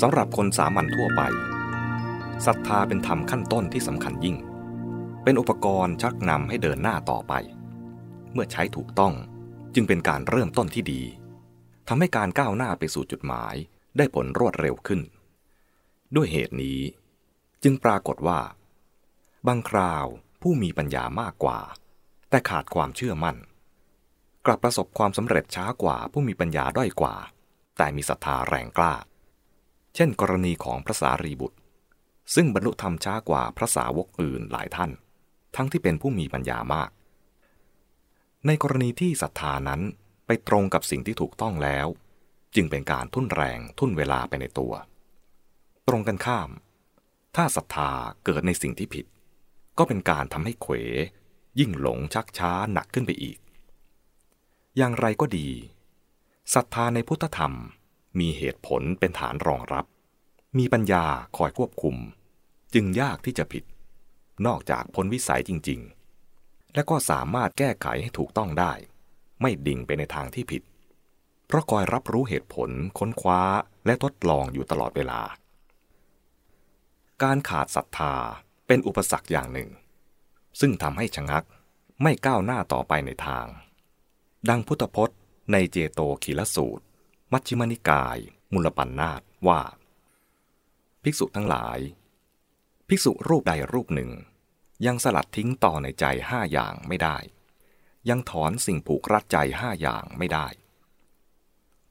สำหรับคนสามัญทั่วไปศรัทธาเป็นธรรมขั้นต้นที่สำคัญยิ่ง เป็นอุปกรณ์ชักนำให้เดินหน้าต่อไป เมื่อใช้ถูกต้องจึงเป็นการเริ่มต้นที่ดีทำให้การก้าวหน้าไปสู่จุดหมายได้ผลรวดเร็วขึ้น ด้วยเหตุนี้ จึงปรากฏว่า บางคราวผู้มีปัญญามากกว่า แต่ขาดความเชื่อมั่น กลับประสบความสำเร็จช้ากว่าผู้มีปัญญาด้อยกว่า แต่มีศรัทธาแรงกล้า เช่น กรณีของพระสารีบุตร ซึ่งบรรลุธรรมช้ากว่าพระสาวกอื่นหลายท่าน ทั้งที่เป็นผู้มีปัญญามาก ในกรณีที่ศรัทธานั้นไปตรงกับสิ่งที่ถูกต้องแล้ว จึงเป็นการทุ่นแรงทุ่นเวลาไปในตัว ตรงกันข้าม ถ้าศรัทธาเกิดในสิ่งที่ผิด ก็เป็นการทำให้เขว ยิ่งหลงชักช้าหนักขึ้นไปอีก อย่างไรก็ดีศรัทธาในพุทธธรรม มีเหตุผลเป็นฐานรองรับ มีปัญญาคอยควบคุม จึงยากที่จะผิด นอกจากพ้นวิสัยจริง ๆ และก็สามารถแก้ไขให้ถูกต้องได้ ไม่ดิ่งไปในทางที่ผิด เพราะคอยรับรู้เหตุผลค้นคว้าและทดลองอยู่ตลอดเวลา การขาดศรัทธาเป็นอุปสรรคอย่างหนึ่ง ซึ่งทำให้ชะงักไม่ก้าวหน้าต่อไปในทาง ดังพุทธพจน์ในเจโตขีลสูตร มัชฌิมนิกาย มุลปันนาตว่า ภิกษุทั้งหลาย ภิกษุรูปใดรูปหนึ่ง ยังสลัดทิ้งต่อในใจห้าอย่างไม่ได้ ยังถอนสิ่งผูกรัดใจห้าอย่างไม่ได้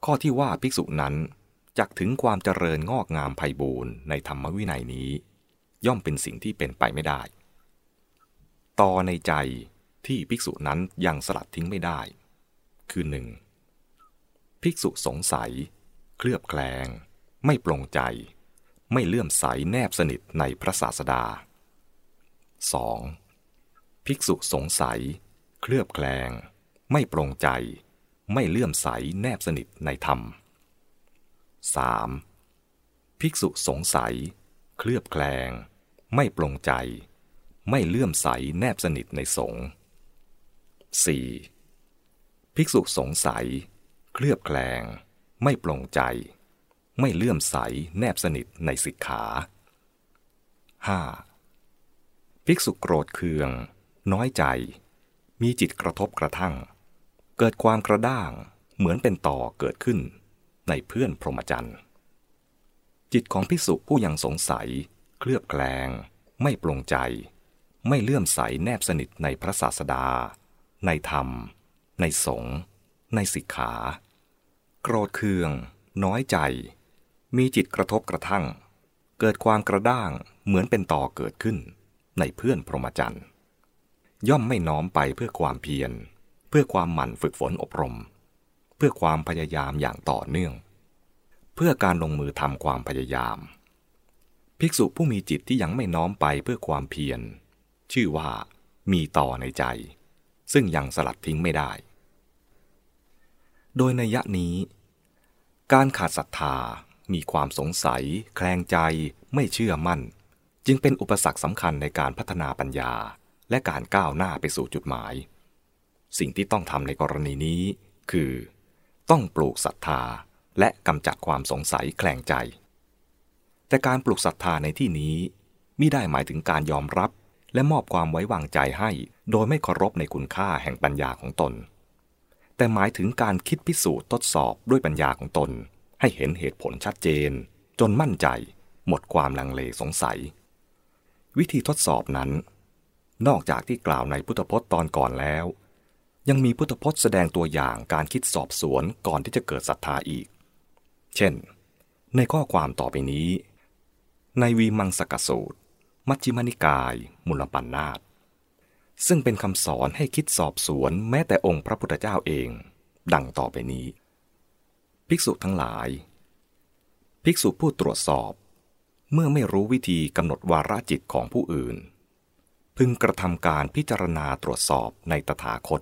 ข้อที่ว่าภิกษุนั้นจักถึงความเจริญงอกงามไพบูรณ์ในธรรมวินัยนี้ ย่อมเป็นสิ่งที่เป็นไปไม่ได้ ต่อในใจที่ภิกษุนั้นยังสลัดทิ้งไม่ได้ คือหนึ่ง ภิกษุสงสัย เคลือบแคลง ไม่ปลงใจ ไม่เลื่อมใสแนบสนิทในพระศาสดา 2. ภิกษุสงสัย เคลือบแคลง ไม่ปรงใจ ไม่เลื่อมใสแนบสนิทในธรรม 3. ภิกษุสงสัย เคลือบแคลง ไม่ปรงใจ ไม่เลื่อมใสแนบสนิทในสงฆ์ 4. ภิกษุสงสัย เคลือบแคลง ไม่ปรงใจ ไม่เลื่อมใสแนบสนิทในสิกขา 5. ภิกษุโกรธเคือง น้อยใจ มีจิตกระทบกระทั่ง เกิดความกระด้างเหมือนเป็นต่อเกิดขึ้น ในเพื่อนพรหมจรรย์ จิตของพิสุผู้ยังสงสัย เคลือบแคลง ไม่ปลงใจ ไม่เลื่อมใสแนบสนิทในพระศาสดา ในธรรม ในสงฆ์ ในสิกขา โกรธเคือง น้อยใจ มีจิตกระทบกระทั่ง เกิดความกระด้างเหมือนเป็นต่อเกิดขึ้น ในเพื่อนพรหมจรรย์ ย่อมไม่น้อมไปเพื่อความเพียร เพื่อความหมั่นฝึกฝนอบรม เพื่อความพยายามอย่างต่อเนื่อง เพื่อการลงมือทำความพยายาม ภิกษุผู้มีจิตที่ยังไม่น้อมไปเพื่อความเพียร ชื่อว่ามีต่อในใจ ซึ่งยังสลัดทิ้งไม่ได้ โดยในยะนี้ การขาดศรัทธา มีความสงสัย แคลงใจ ไม่เชื่อมั่น จึงเป็นอุปสรรคสำคัญในการพัฒนาปัญญา และการก้าวหน้าไปสู่จุดหมาย สิ่งที่ต้องทำในกรณีนี้ คือ ต้องปลูกศรัทธาและกำจัดความสงสัยแคลงใจ แต่การปลูกศรัทธาในที่นี้มิได้หมายถึงการยอมรับและมอบความไว้วางใจให้ โดยไม่เคารพในคุณค่าแห่งปัญญาของตน แต่หมายถึงการคิดพิสูจน์ทดสอบด้วยปัญญาของตน ให้เห็นเหตุผลชัดเจน จนมั่นใจ หมดความลังเลสงสัย วิธีทดสอบนั้น นอกจากที่กล่าวในพุทธพจน์ตอนก่อนแล้ว ยังมีพุทธพจน์แสดงตัวอย่างการคิดสอบสวนก่อนที่จะเกิดศรัทธาอีก เช่น ในข้อความต่อไปนี้ ในวีมังสกสูตร มัชฌิมนิกาย มุลปันนาต ซึ่งเป็นคำสอนให้คิดสอบสวนแม้แต่องค์พระพุทธเจ้าเอง ดังต่อไปนี้ ภิกษุทั้งหลาย ภิกษุผู้ตรวจสอบ เมื่อไม่รู้วิธีกำหนดวาระจิตของผู้อื่น พึงกระทำการพิจารณาตรวจสอบในตถาคต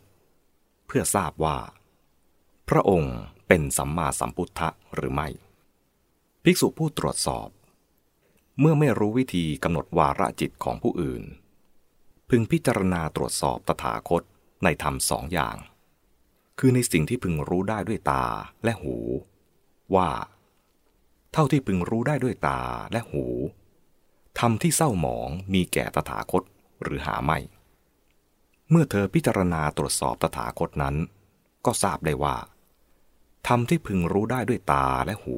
เพื่อทราบว่า พระองค์เป็นสัมมาสัมพุทธะหรือไม่ ภิกษุผู้ตรวจสอบ เมื่อไม่รู้วิธีกำหนดวาระจิตของผู้อื่น พึงพิจารณาตรวจสอบตถาคตในธรรมสองอย่าง คือในสิ่งที่พึงรู้ได้ด้วยตาและหู ว่า เท่าที่พึงรู้ได้ด้วยตาและหูธรรมที่เศร้าหมองมีแก่ตถาคตหรือหาไม่ เมื่อเธอพิจารณาตรวจสอบตถาคตนั้น ก็ทราบได้ว่าธรรมที่พึงรู้ได้ด้วยตาและหู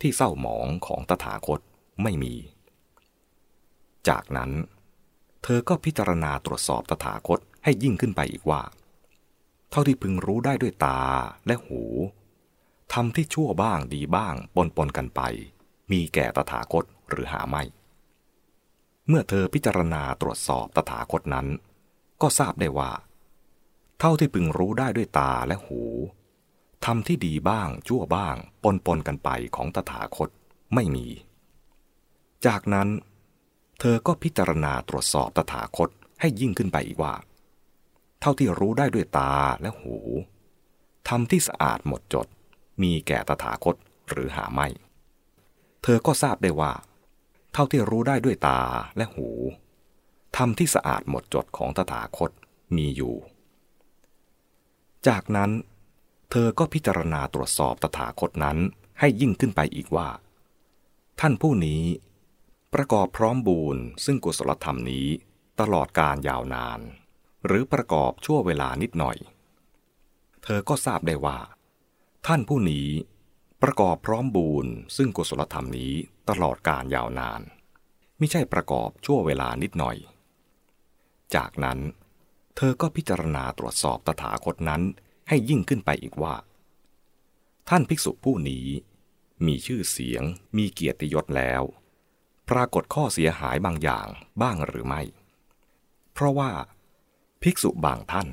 ที่เศร้าหมองของตถาคตไม่มี จากนั้น เธอก็พิจารณาตรวจสอบตถาคตให้ยิ่งขึ้นไปอีกว่า เท่าที่พึงรู้ได้ด้วยตาและหูทำที่ชั่วบ้างดีบ้างปนปนกันไป มีแก่ตถาคตหรือหาไม่ เมื่อเธอพิจารณาตรวจสอบตถาคตนั้น ก็ทราบได้ว่า เท่าที่พึงรู้ได้ด้วยตาและหูทำที่ดีบ้างชั่วบ้างปนปนกันไปของตถาคตไม่มี จากนั้น เธอก็พิจารณาตรวจสอบตถาคตให้ยิ่งขึ้นไปอีกว่า เท่าที่รู้ได้ด้วยตาและหูทำที่สะอาดหมดจด มีแก่ตถาคตหรือหาไม่ เธอก็ทราบได้ว่า เท่าที่รู้ได้ด้วยตาและหูธรรมที่สะอาดหมดจดของตถาคตมีอยู่ จากนั้น เธอก็พิจารณาตรวจสอบตถาคตนั้นให้ยิ่งขึ้นไปอีกว่า ท่านผู้นี้ ประกอบพร้อมบูรณ์ซึ่งกุศลธรรมนี้ตลอดการยาวนาน หรือประกอบชั่วเวลานิดหน่อย เธอก็ทราบได้ว่า ท่านผู้นี้ประกอบพร้อมบูรณ์ซึ่งกุศลธรรมนี้ตลอดการยาวนาน ไม่ใช่ประกอบชั่วเวลานิดหน่อย จากนั้น เธอก็พิจารณาตรวจสอบตถาคตนั้นให้ยิ่งขึ้นไปอีกว่า ท่านภิกษุผู้นี้มีชื่อเสียงมีเกียรติยศแล้ว ปรากฏข้อเสียหายบางอย่างบ้างหรือไม่ เพราะว่า ภิกษุบางท่าน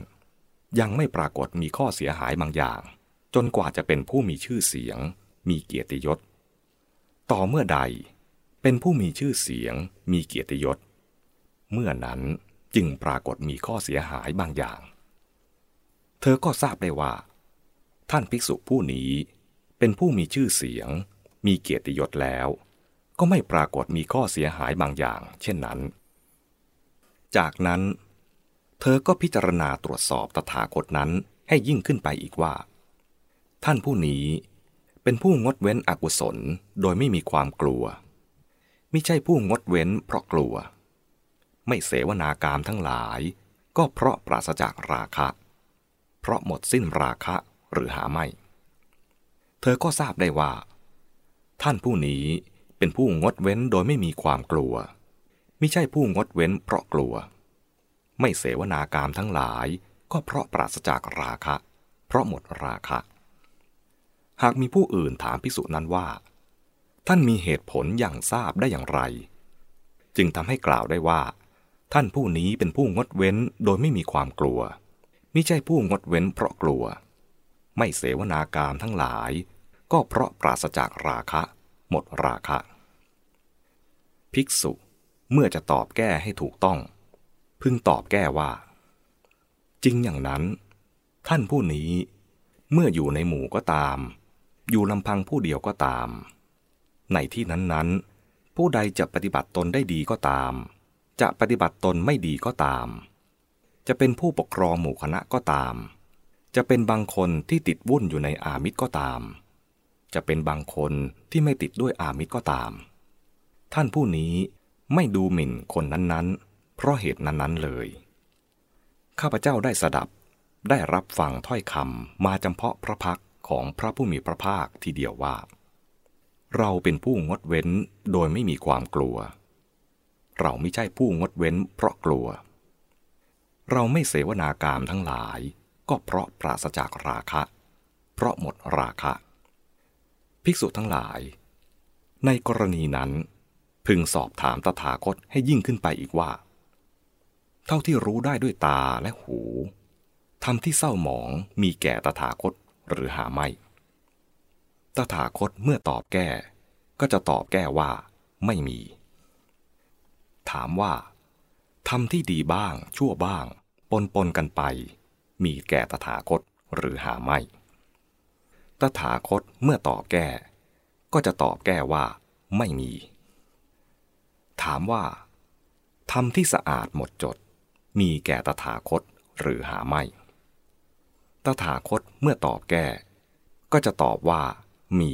ยังไม่ปรากฏมีข้อเสียหายบางอย่าง จนกว่าจะเป็นผู้มีชื่อเสียง มีเกียรติยศ ต่อเมื่อใด เป็นผู้มีชื่อเสียง มีเกียรติยศ เมื่อนั้นจึงปรากฏมีข้อเสียหายบางอย่าง เธอก็ทราบได้ว่า ท่านภิกษุผู้นี้เป็นผู้มีชื่อเสียง มีเกียรติยศแล้ว ก็ไม่ปรากฏมีข้อเสียหายบางอย่าง เช่นนั้น จากนั้น เธอก็พิจารณาตรวจสอบตถาคตนั้นให้ยิ่งขึ้นไปอีกว่า ท่านผู้นี้เป็นผู้งดเว้นอกุศลโดยไม่มีความกลัวไม่ใช่ผู้งดเว้นเพราะกลัว ไม่เสวนากามทั้งหลาย ก็เพราะปราศจากราคะ เพราะหมดสิ้นราคะหรือหาไม่ เธอก็ทราบได้ว่า ท่านผู้นี้ เป็นผู้งดเว้นโดยไม่มีความกลัวไม่ใช่ผู้งดเว้นเพราะกลัว ไม่เสวนากามทั้งหลายก็เพราะปราศจากราคะ เพราะหมดราคะ หากมีผู้อื่นถามพิสุนั้นว่า ท่านมีเหตุผลอย่างทราบได้อย่างไร จึงทำให้กล่าวได้ว่า ท่านผู้นี้เป็นผู้งดเว้นโดยไม่มีความกลัว มิใช่ผู้งดเว้นเพราะกลัว ไม่เสวนากามทั้งหลาย ก็เพราะปราศจากราคะ หมดราคะ ภิกษุเมื่อจะตอบแก้ให้ถูกต้อง พึงตอบแก้ว่า จริงอย่างนั้น ท่านผู้นี้ เมื่ออยู่ในหมู่ก็ตาม อยู่ลำพังผู้เดียวก็ตาม ในที่นั้นๆ ผู้ใดจะปฏิบัติตนได้ดีก็ตาม จะปฏิบัติตนไม่ดีก็ตาม จะเป็นผู้ปกครองหมู่คณะก็ตาม จะเป็นบางคนที่ติดวุ่นอยู่ในอามิตรก็ตาม จะเป็นบางคนที่ไม่ติดด้วยอามิตรก็ตาม ท่านผู้นี้ไม่ดูหมิ่นคนนั้นๆ เพราะเหตุนั้นๆเลย ข้าพเจ้าได้สดับได้รับฟังถ้อยคำมาจำเพาะพระพักของพระผู้มีพระภาคทีเดียวว่า เราเป็นผู้งดเว้นโดยไม่มีความกลัว เราไม่ใช่ผู้งดเว้นเพราะกลัว เราไม่เสวนากามทั้งหลาย ก็เพราะปราศจากราคะ เพราะหมดราคะ ภิกษุทั้งหลาย ในกรณีนั้นพึงสอบถามตถาคตให้ยิ่งขึ้นไปอีกว่า เท่าที่รู้ได้ด้วยตาและหูทำที่เศร้าหมองมีแก่ตถาคตหรือหาไม่ ตถาคตเมื่อตอบแก้ ก็จะตอบแก้ว่าไม่มี ถามว่าทำที่ดีบ้างชั่วบ้าง ปนปนกันไป มีแก่ตถาคตหรือหาไม่ ตถาคตเมื่อตอบแก้ ก็จะตอบแก้ว่า ไม่มี ถามว่าทำที่สะอาดหมดจด มีแก่ตถาคตหรือหาไม่ ตถาคตเมื่อตอบแก้ ก็จะตอบว่า มี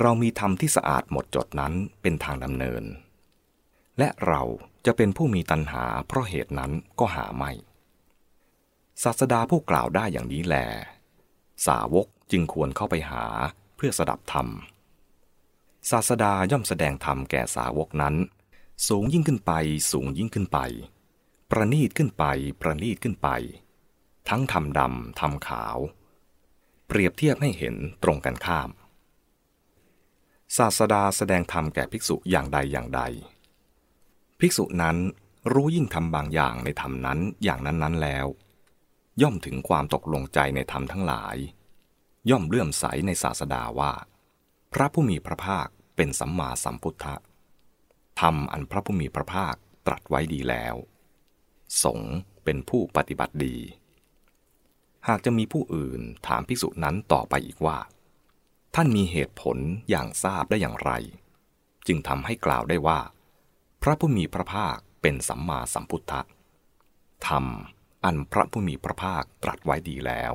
เรามีธรรมที่สะอาดหมดจดนั้นเป็นทางดำเนิน และเราจะเป็นผู้มีตัณหาเพราะเหตุนั้นก็หาไม่ ศาสดาผู้กล่าวได้อย่างนี้แล สาวกจึงควรเข้าไปหาเพื่อสดับธรรม ศาสดาย่อมแสดงธรรมแก่สาวกนั้น สูงยิ่งขึ้นไปสูงยิ่งขึ้นไป ประนีตขึ้นไปประนีตขึ้นไป ทั้งทำดำทำขาว เปรียบเทียบให้เห็นตรงกันข้าม ศาสดาแสดงธรรมแก่ภิกษุอย่างใดอย่างใด ภิกษุนั้นรู้ยิ่งทำบางอย่างในธรรมนั้นอย่างนั้นๆแล้ว ย่อมถึงความตกลงใจในธรรมทั้งหลาย ย่อมเลื่อมใสในศาสดาว่า พระผู้มีพระภาคเป็นสัมมาสัมพุทธะธรรมอันพระผู้มีพระภาคตรัสไว้ดีแล้ว สงฆ์เป็นผู้ปฏิบัติดี หากจะมีผู้อื่นถามภิกษุนั้นต่อไปอีกว่า ท่านมีเหตุผลอย่างทราบได้อย่างไร จึงทำให้กล่าวได้ว่า พระผู้มีพระภาคเป็นสัมมาสัมพุทธะธรรม อันพระผู้มีพระภาคตรัสไว้ดีแล้ว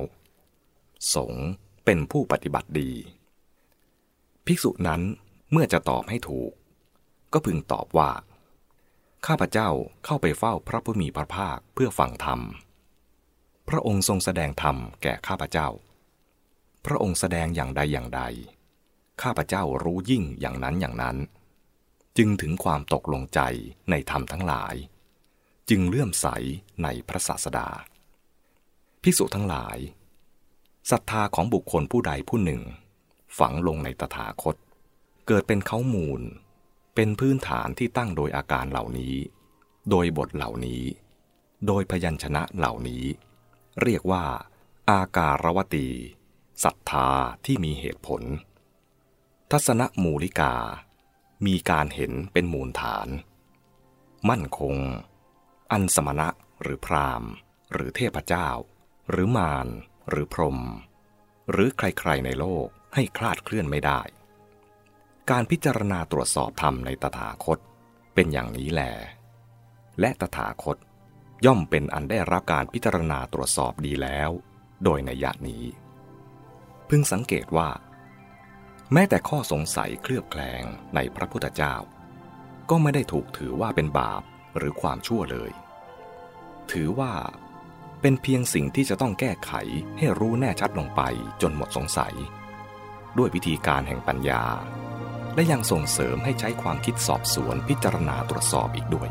สงฆ์เป็นผู้ปฏิบัติดี ภิกษุนั้นเมื่อจะตอบให้ถูก ก็พึงตอบว่า ข้าพเจ้าเข้าไปเฝ้าพระผู้มีพระภาคเพื่อฟังธรรม พระองค์ทรงแสดงธรรมแก่ข้าพเจ้า พระองค์แสดงอย่างใดอย่างใด ข้าพเจ้ารู้ยิ่งอย่างนั้นอย่างนั้น จึงถึงความตกลงใจในธรรมทั้งหลาย จึงเลื่อมใสในพระศาสดา ภิกษุทั้งหลายศรัทธาของบุคคลผู้ใดผู้หนึ่ง ฝังลงในตถาคต เกิดเป็นเขามูล เป็นพื้นฐานที่ตั้งโดยอาการเหล่านี้ โดยบทเหล่านี้ โดยพยัญชนะเหล่านี้ เรียกว่า อาการวตีศรัทธาที่มีเหตุผล ทัศนมูลิกา มีการเห็นเป็นมูลฐาน มั่นคง อันสมณะหรือพรามหรือเทพเจ้า หรือมารหรือพรหมหรือใครๆในโลกให้คลาดเคลื่อนไม่ได้ การพิจารณาตรวจสอบธรรมในตถาคตเป็นอย่างนี้แลและตถาคตย่อมเป็นอันได้รับการพิจารณาตรวจสอบดีแล้ว โดยในยะนี้ พึงสังเกตว่า แม้แต่ข้อสงสัยเคลือบแคลงในพระพุทธเจ้า ก็ไม่ได้ถูกถือว่าเป็นบาป หรือความชั่วเลย ถือว่า เป็นเพียงสิ่งที่จะต้องแก้ไขให้รู้แน่ชัดลงไปจนหมดสงสัย ด้วยวิธีการแห่งปัญญา และยังส่งเสริมให้ใช้ความคิดสอบสวนพิจารณาตรวจสอบอีกด้วย